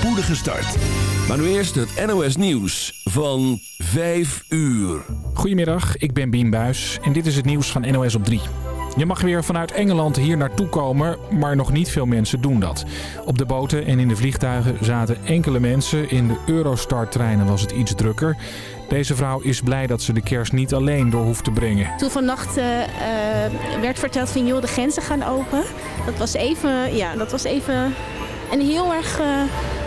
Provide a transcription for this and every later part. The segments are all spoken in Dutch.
spoedige start. Maar nu eerst het NOS Nieuws van 5 uur. Goedemiddag, ik ben Bien Buis en dit is het nieuws van NOS op 3. Je mag weer vanuit Engeland hier naartoe komen, maar nog niet veel mensen doen dat. Op de boten en in de vliegtuigen zaten enkele mensen. In de Eurostar-treinen was het iets drukker. Deze vrouw is blij dat ze de kerst niet alleen door hoeft te brengen. Toen vannacht uh, werd verteld van joh, de grenzen gaan open. Dat was even, ja, dat was even een heel erg... Uh,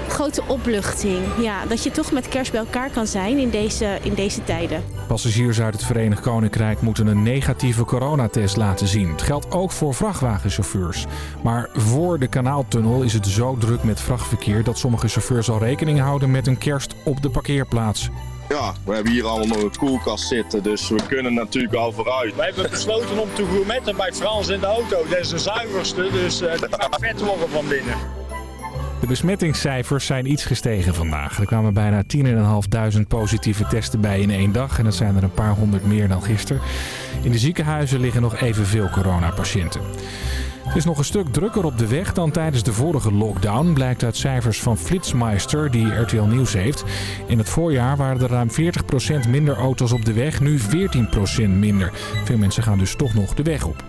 grote opluchting. Ja, dat je toch met kerst bij elkaar kan zijn in deze, in deze tijden. Passagiers uit het Verenigd Koninkrijk moeten een negatieve coronatest laten zien. Het geldt ook voor vrachtwagenchauffeurs. Maar voor de kanaaltunnel is het zo druk met vrachtverkeer... dat sommige chauffeurs al rekening houden met een kerst op de parkeerplaats. Ja, we hebben hier allemaal nog een koelkast zitten, dus we kunnen natuurlijk al vooruit. We hebben besloten om te gourmetten bij Frans in de auto. Dat is de zuiverste, dus uh, het gaat vet worden van binnen. De besmettingscijfers zijn iets gestegen vandaag. Er kwamen bijna 10.500 positieve testen bij in één dag. En dat zijn er een paar honderd meer dan gisteren. In de ziekenhuizen liggen nog evenveel coronapatiënten. Het is nog een stuk drukker op de weg dan tijdens de vorige lockdown, blijkt uit cijfers van Flitsmeister die RTL Nieuws heeft. In het voorjaar waren er ruim 40% minder auto's op de weg, nu 14% minder. Veel mensen gaan dus toch nog de weg op.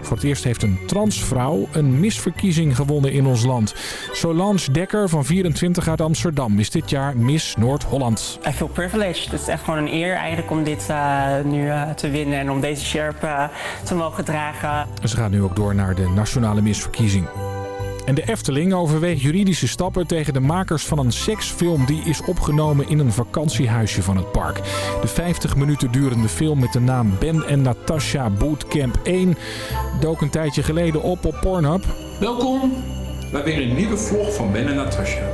Voor het eerst heeft een transvrouw een misverkiezing gewonnen in ons land. Solange Dekker van 24 uit Amsterdam is dit jaar Miss Noord-Holland. I feel privileged. Het is echt gewoon een eer eigenlijk om dit uh, nu uh, te winnen en om deze sjerp uh, te mogen dragen. Ze gaat nu ook door naar de nationale misverkiezing. En de Efteling overweegt juridische stappen tegen de makers van een seksfilm die is opgenomen in een vakantiehuisje van het park. De 50 minuten durende film met de naam Ben en Natasha Bootcamp 1 dook een tijdje geleden op op Pornhub. Welkom bij weer een nieuwe vlog van Ben en Natasha.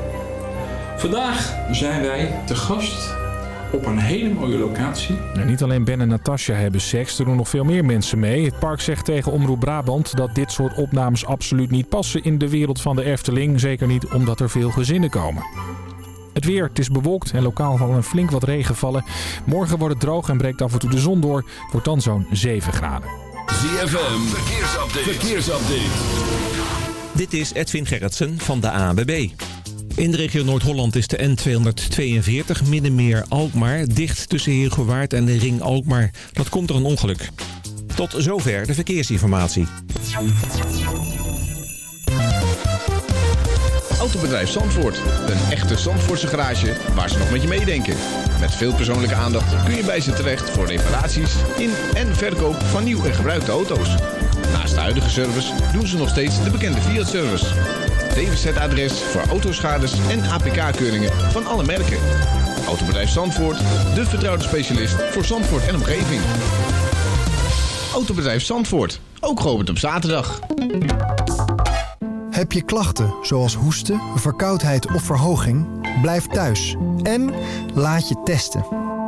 Vandaag zijn wij te gast op een hele mooie locatie. Niet alleen Ben en Natasja hebben seks, er doen nog veel meer mensen mee. Het park zegt tegen Omroep Brabant dat dit soort opnames absoluut niet passen in de wereld van de Efteling. Zeker niet omdat er veel gezinnen komen. Het weer, het is bewolkt en lokaal vallen flink wat regenvallen. Morgen wordt het droog en breekt af en toe de zon door. Wordt dan zo'n 7 graden. ZFM, verkeersupdate. verkeersupdate. Dit is Edwin Gerritsen van de ANWB. In de regio Noord-Holland is de N242 Middenmeer-Alkmaar dicht tussen Heergewaard en de ring Alkmaar. Dat komt door een ongeluk. Tot zover de verkeersinformatie. Autobedrijf Zandvoort. Een echte Zandvoortse garage waar ze nog met je meedenken. Met veel persoonlijke aandacht kun je bij ze terecht voor reparaties in en verkoop van nieuw en gebruikte auto's. Naast de huidige service doen ze nog steeds de bekende Fiat-service. DWZ-adres voor autoschades en APK-keuringen van alle merken. Autobedrijf Zandvoort, de vertrouwde specialist voor Zandvoort en omgeving. Autobedrijf Zandvoort, ook geopend op zaterdag. Heb je klachten zoals hoesten, verkoudheid of verhoging? Blijf thuis en laat je testen.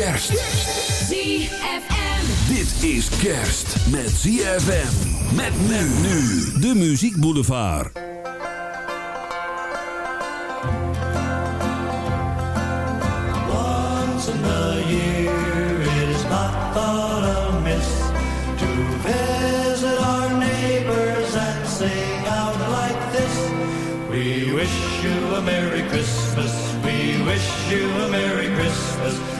Kerst. ZFM. Dit is kerst met ZFM. Met men nu. De Muziek Boulevard. Once in a year it is not thought amiss to visit our neighbors and sing out like this. We wish you a Merry Christmas. We wish you a Merry Christmas.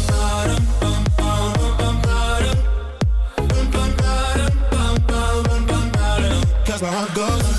how it goes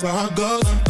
that's where I goes.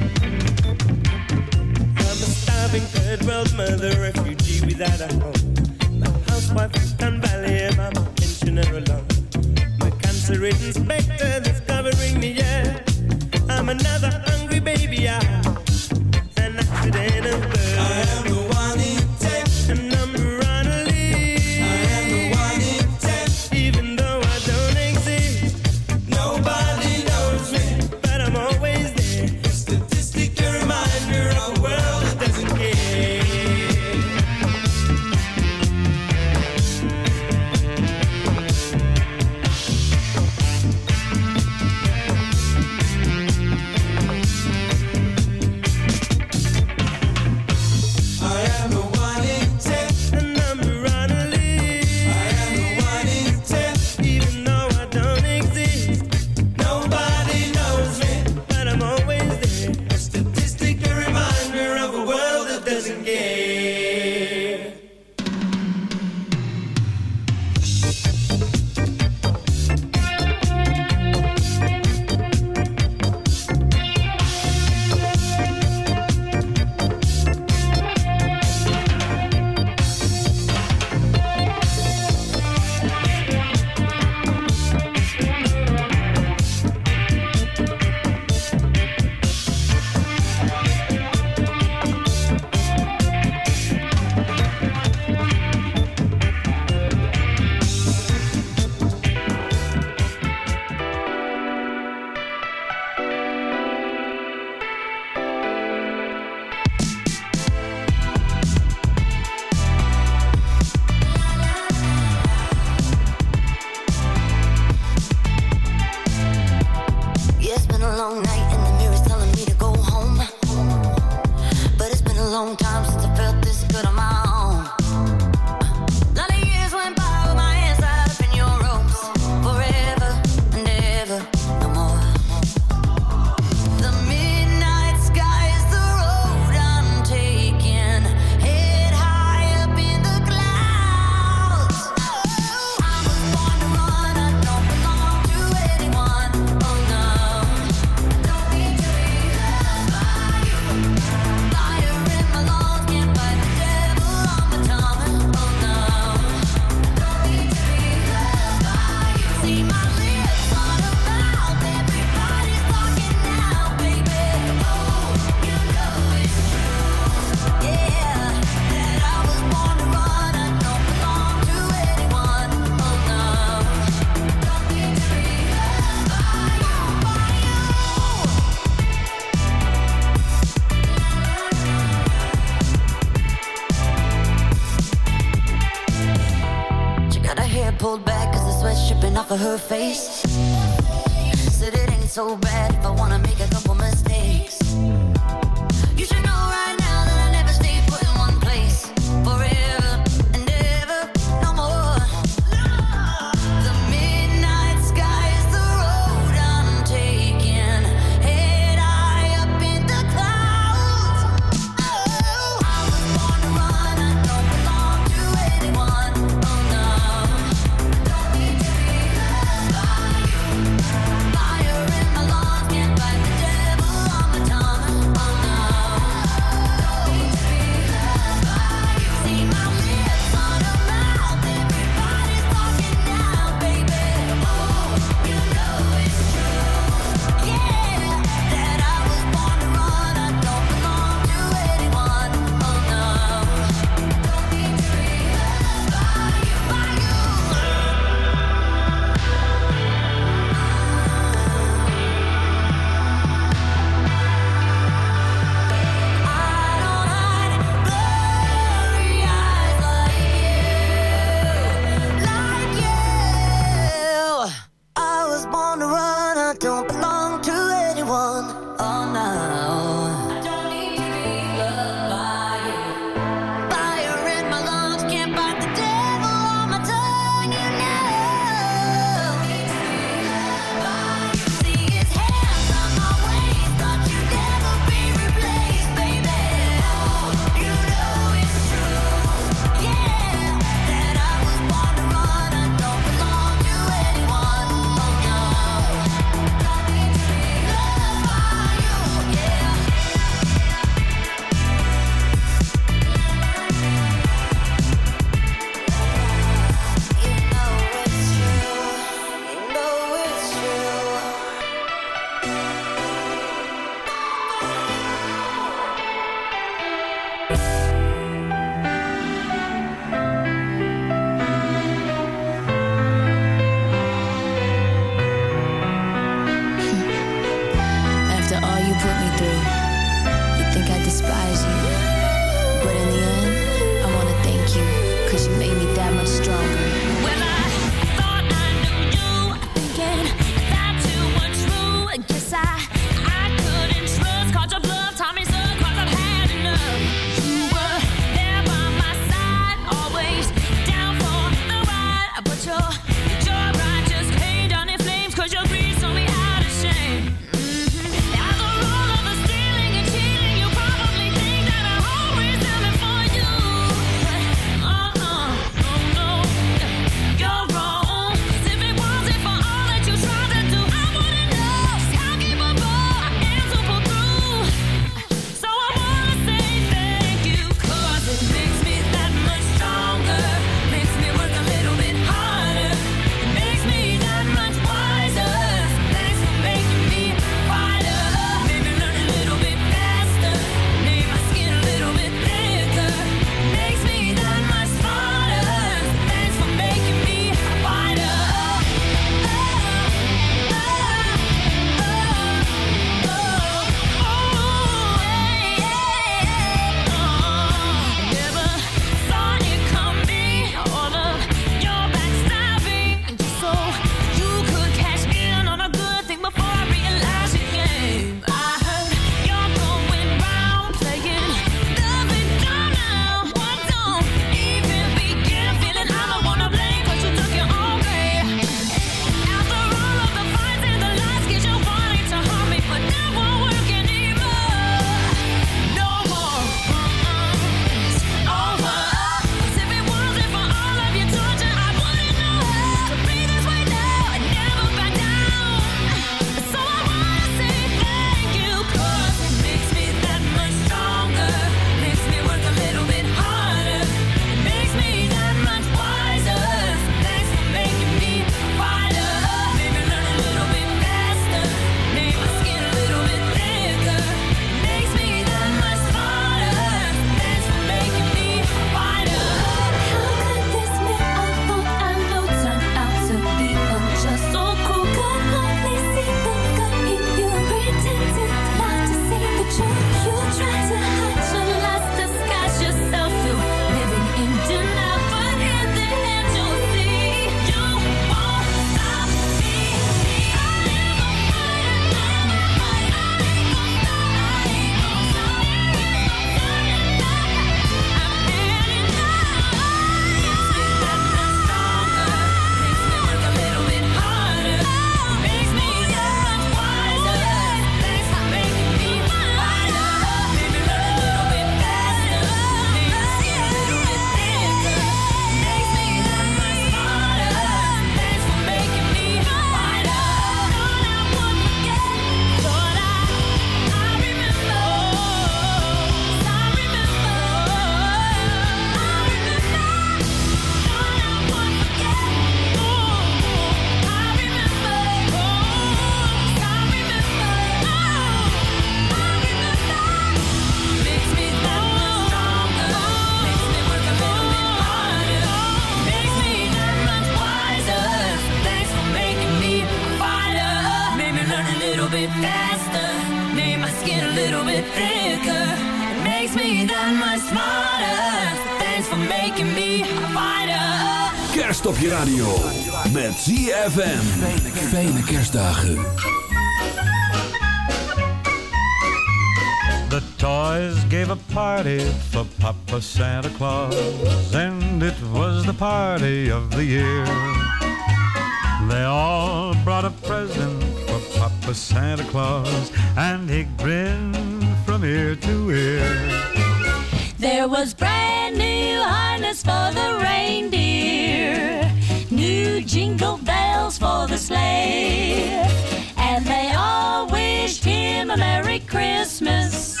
Christmas,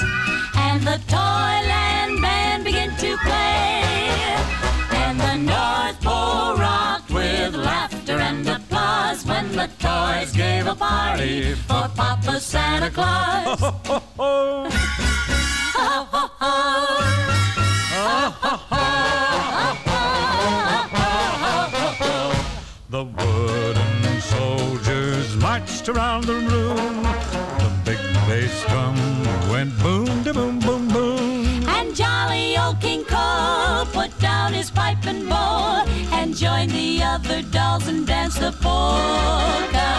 and the Toyland Band began to play, and the North Pole rocked with laughter and applause when the toys gave a party for Papa Santa Claus. The wooden soldiers marched around the room bass drum went boom, da boom, boom, boom. And jolly old King Cole put down his pipe and bowl and joined the other dolls and danced the polka.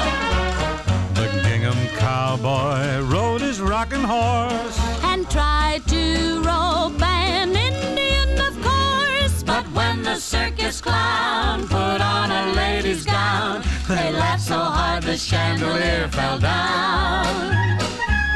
The gingham cowboy rode his rocking horse and tried to rope an Indian, of course. But when the circus clown put on a lady's gown, they laughed so hard the chandelier fell down.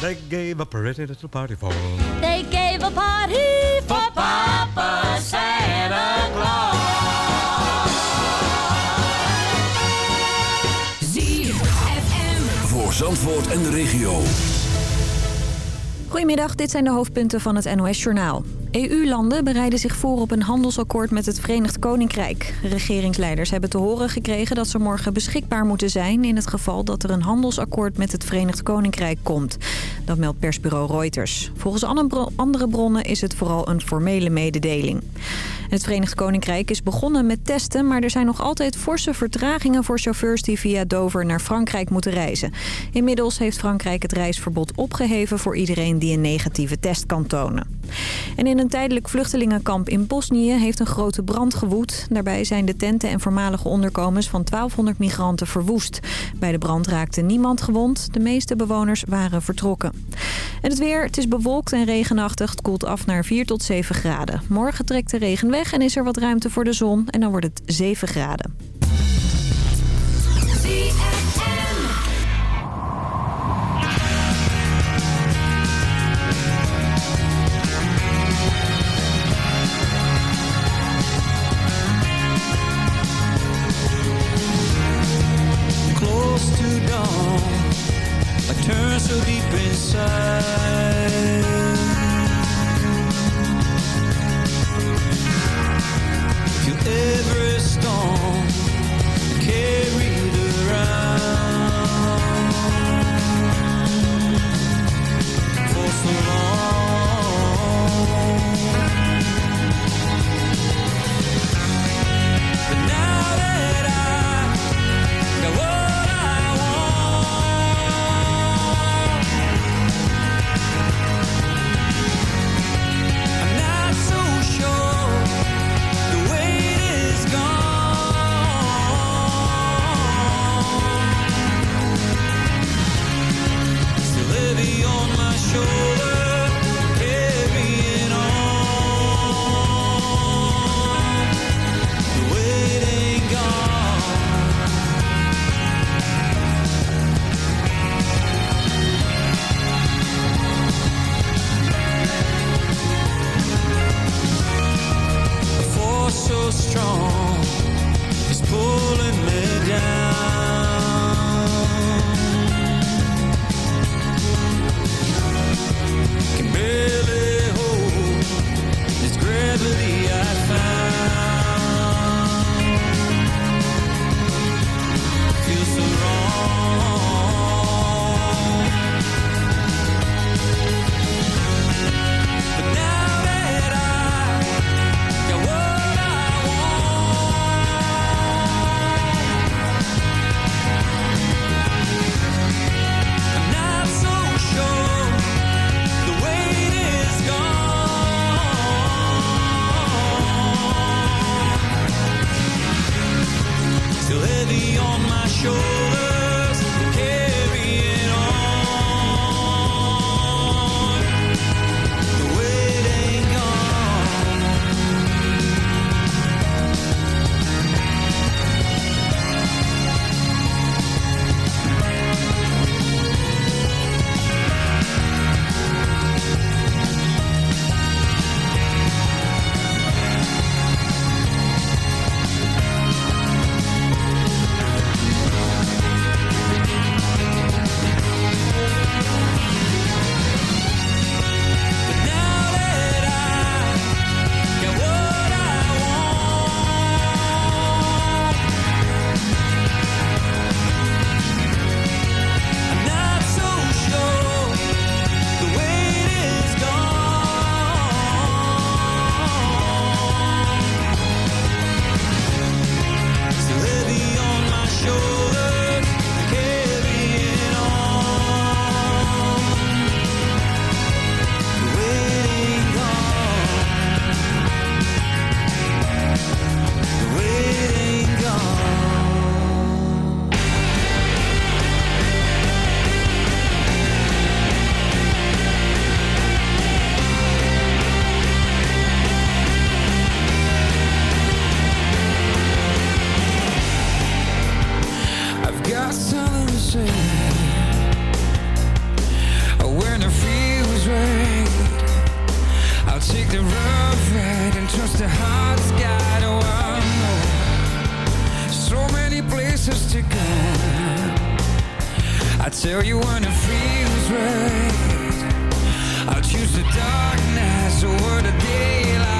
They gave a pretty little party for him. They gave a party for Papa Santa Claus. ZFM. Voor Zandvoort en de regio. Goedemiddag, dit zijn de hoofdpunten van het NOS-journaal. EU-landen bereiden zich voor op een handelsakkoord met het Verenigd Koninkrijk. Regeringsleiders hebben te horen gekregen dat ze morgen beschikbaar moeten zijn... in het geval dat er een handelsakkoord met het Verenigd Koninkrijk komt. Dat meldt persbureau Reuters. Volgens andere bronnen is het vooral een formele mededeling. Het Verenigd Koninkrijk is begonnen met testen... maar er zijn nog altijd forse vertragingen voor chauffeurs die via Dover naar Frankrijk moeten reizen. Inmiddels heeft Frankrijk het reisverbod opgeheven voor iedereen die een negatieve test kan tonen. En in een tijdelijk vluchtelingenkamp in Bosnië heeft een grote brand gewoed. Daarbij zijn de tenten en voormalige onderkomens van 1200 migranten verwoest. Bij de brand raakte niemand gewond. De meeste bewoners waren vertrokken. En het weer, het is bewolkt en regenachtig. Het koelt af naar 4 tot 7 graden. Morgen trekt de regen weg en is er wat ruimte voor de zon. En dan wordt het 7 graden. heart's got. So many places to go. I tell you when it feels right. I'll choose the darkness over the daylight.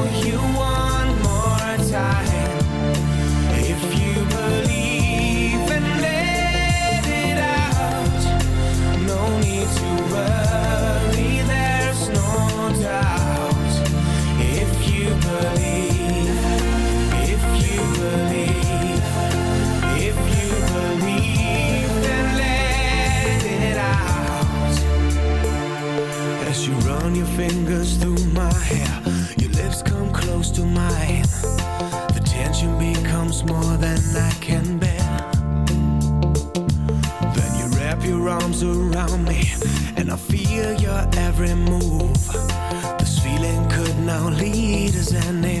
more than I can bear. Then you wrap your arms around me, and I feel your every move. This feeling could now lead us anywhere.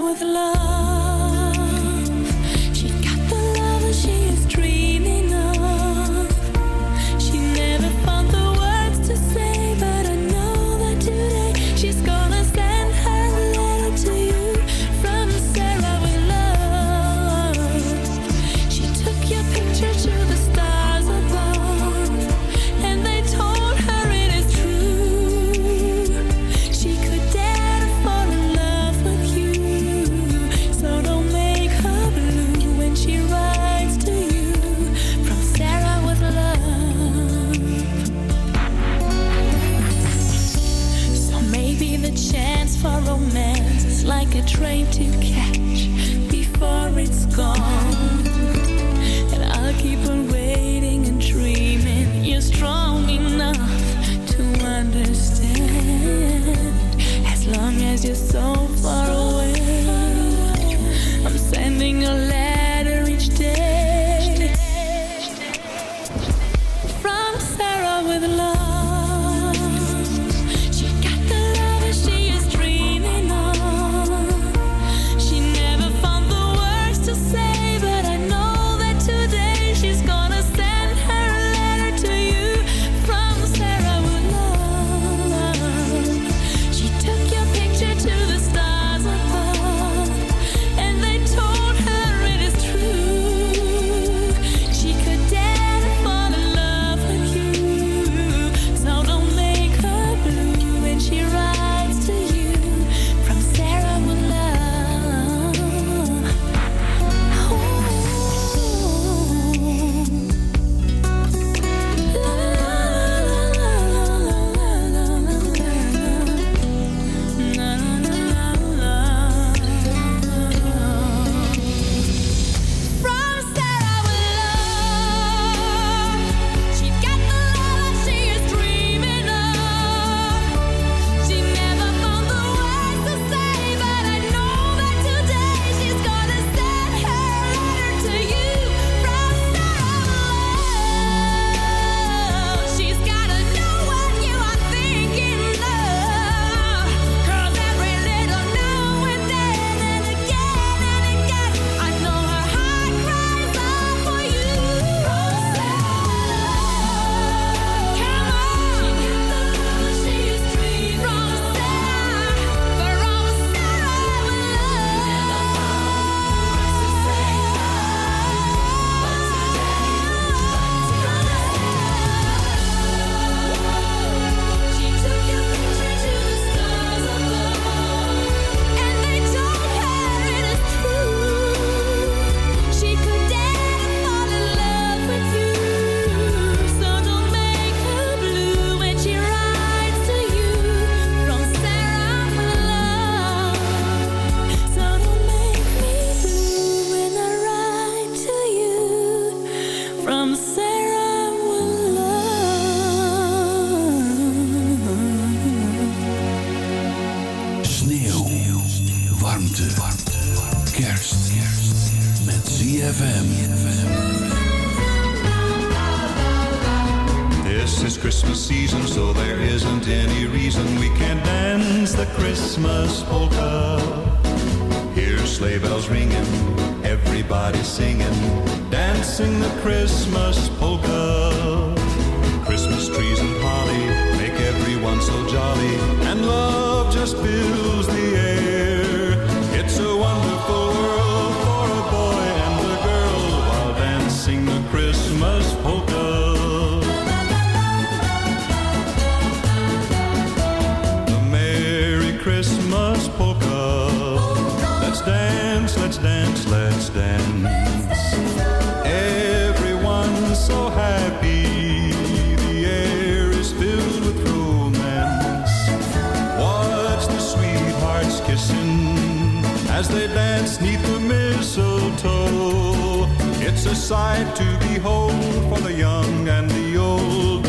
with love. sleigh bells ringing, everybody singing, dancing the Christmas polka. Christmas trees and holly make everyone so jolly sight to behold for the young and the old.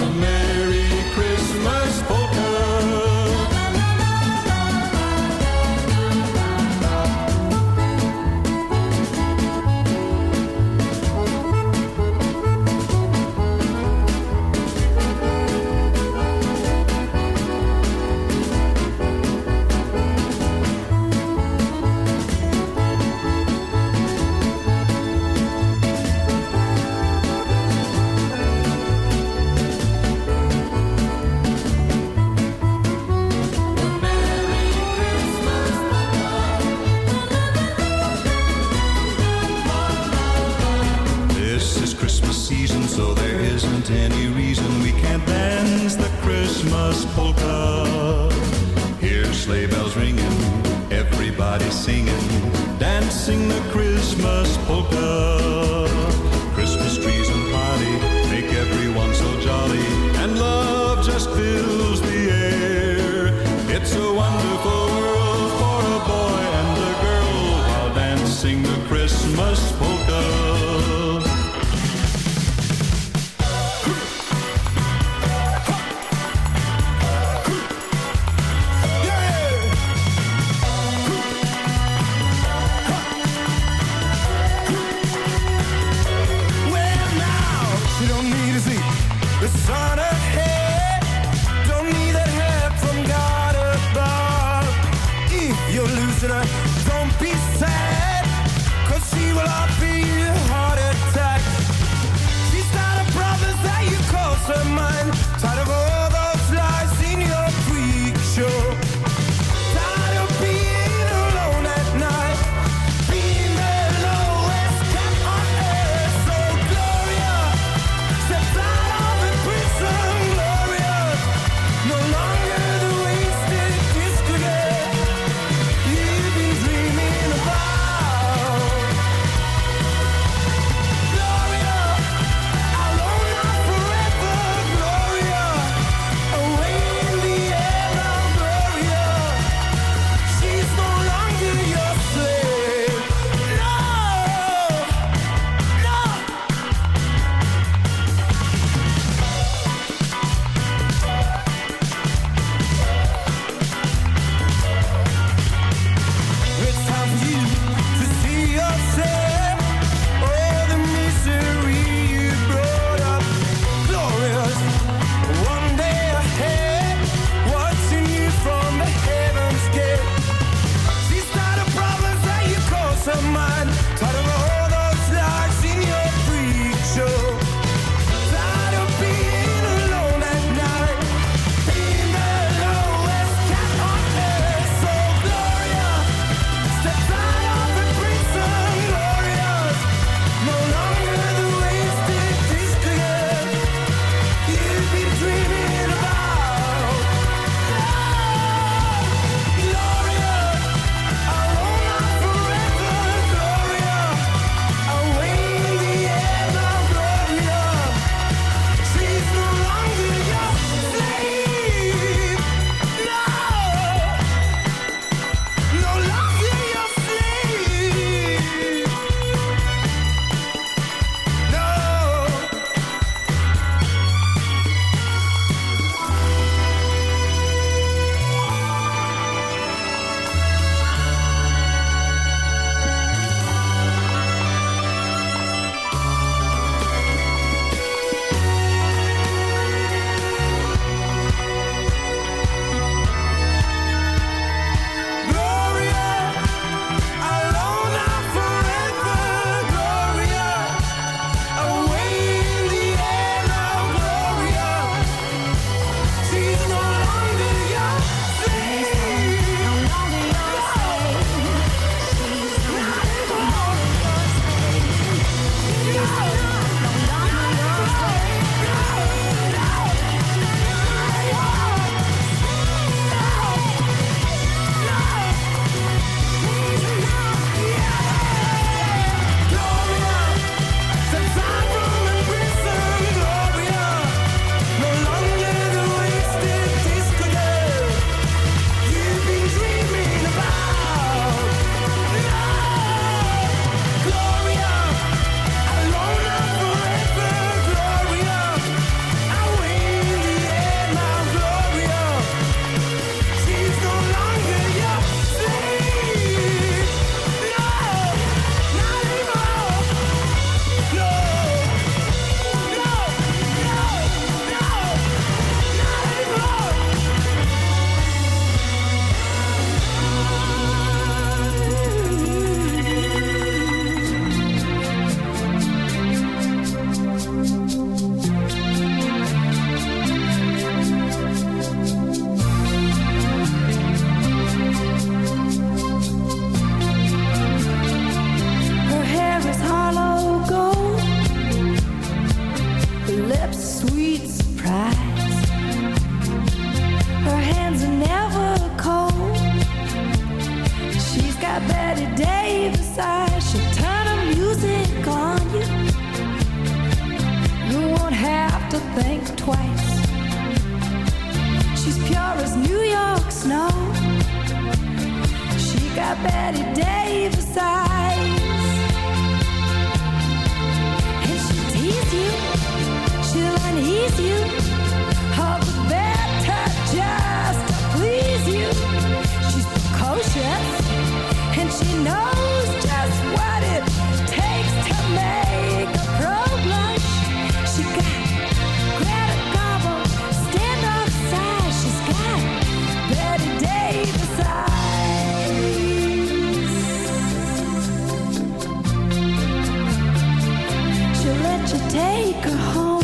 to take her home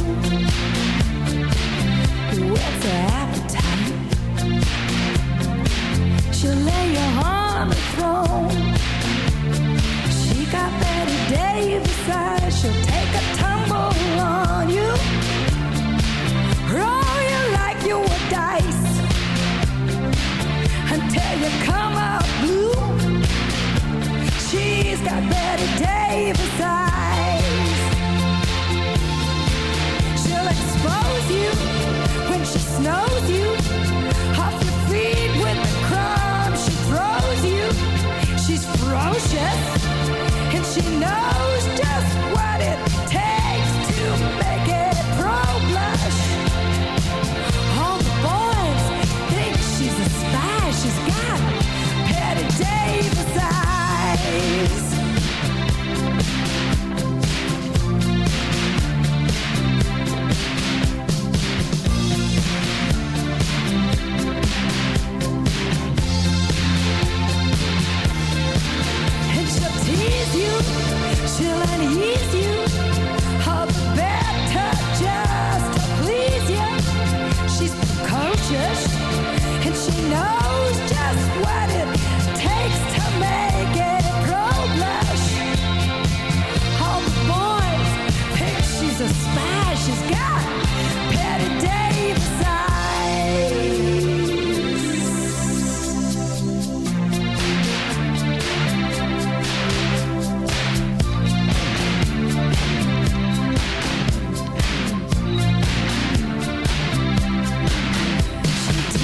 Where's her. No.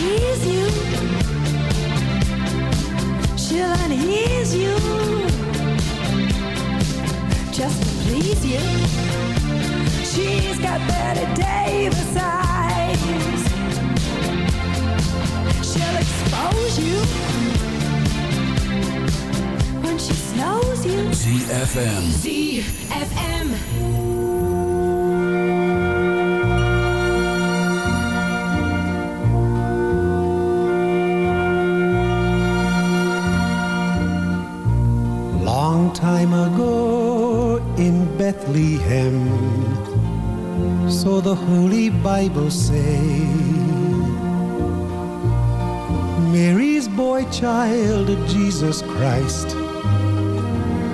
unhears you. She'll unhears you. Just to please you. She's got Betty Davis eyes. She'll expose you. When she knows you. ZFM. ZFM. time ago in Bethlehem, so the Holy Bible say, Mary's boy child, Jesus Christ,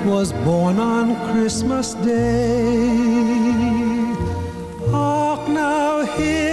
was born on Christmas Day. Hark now, hear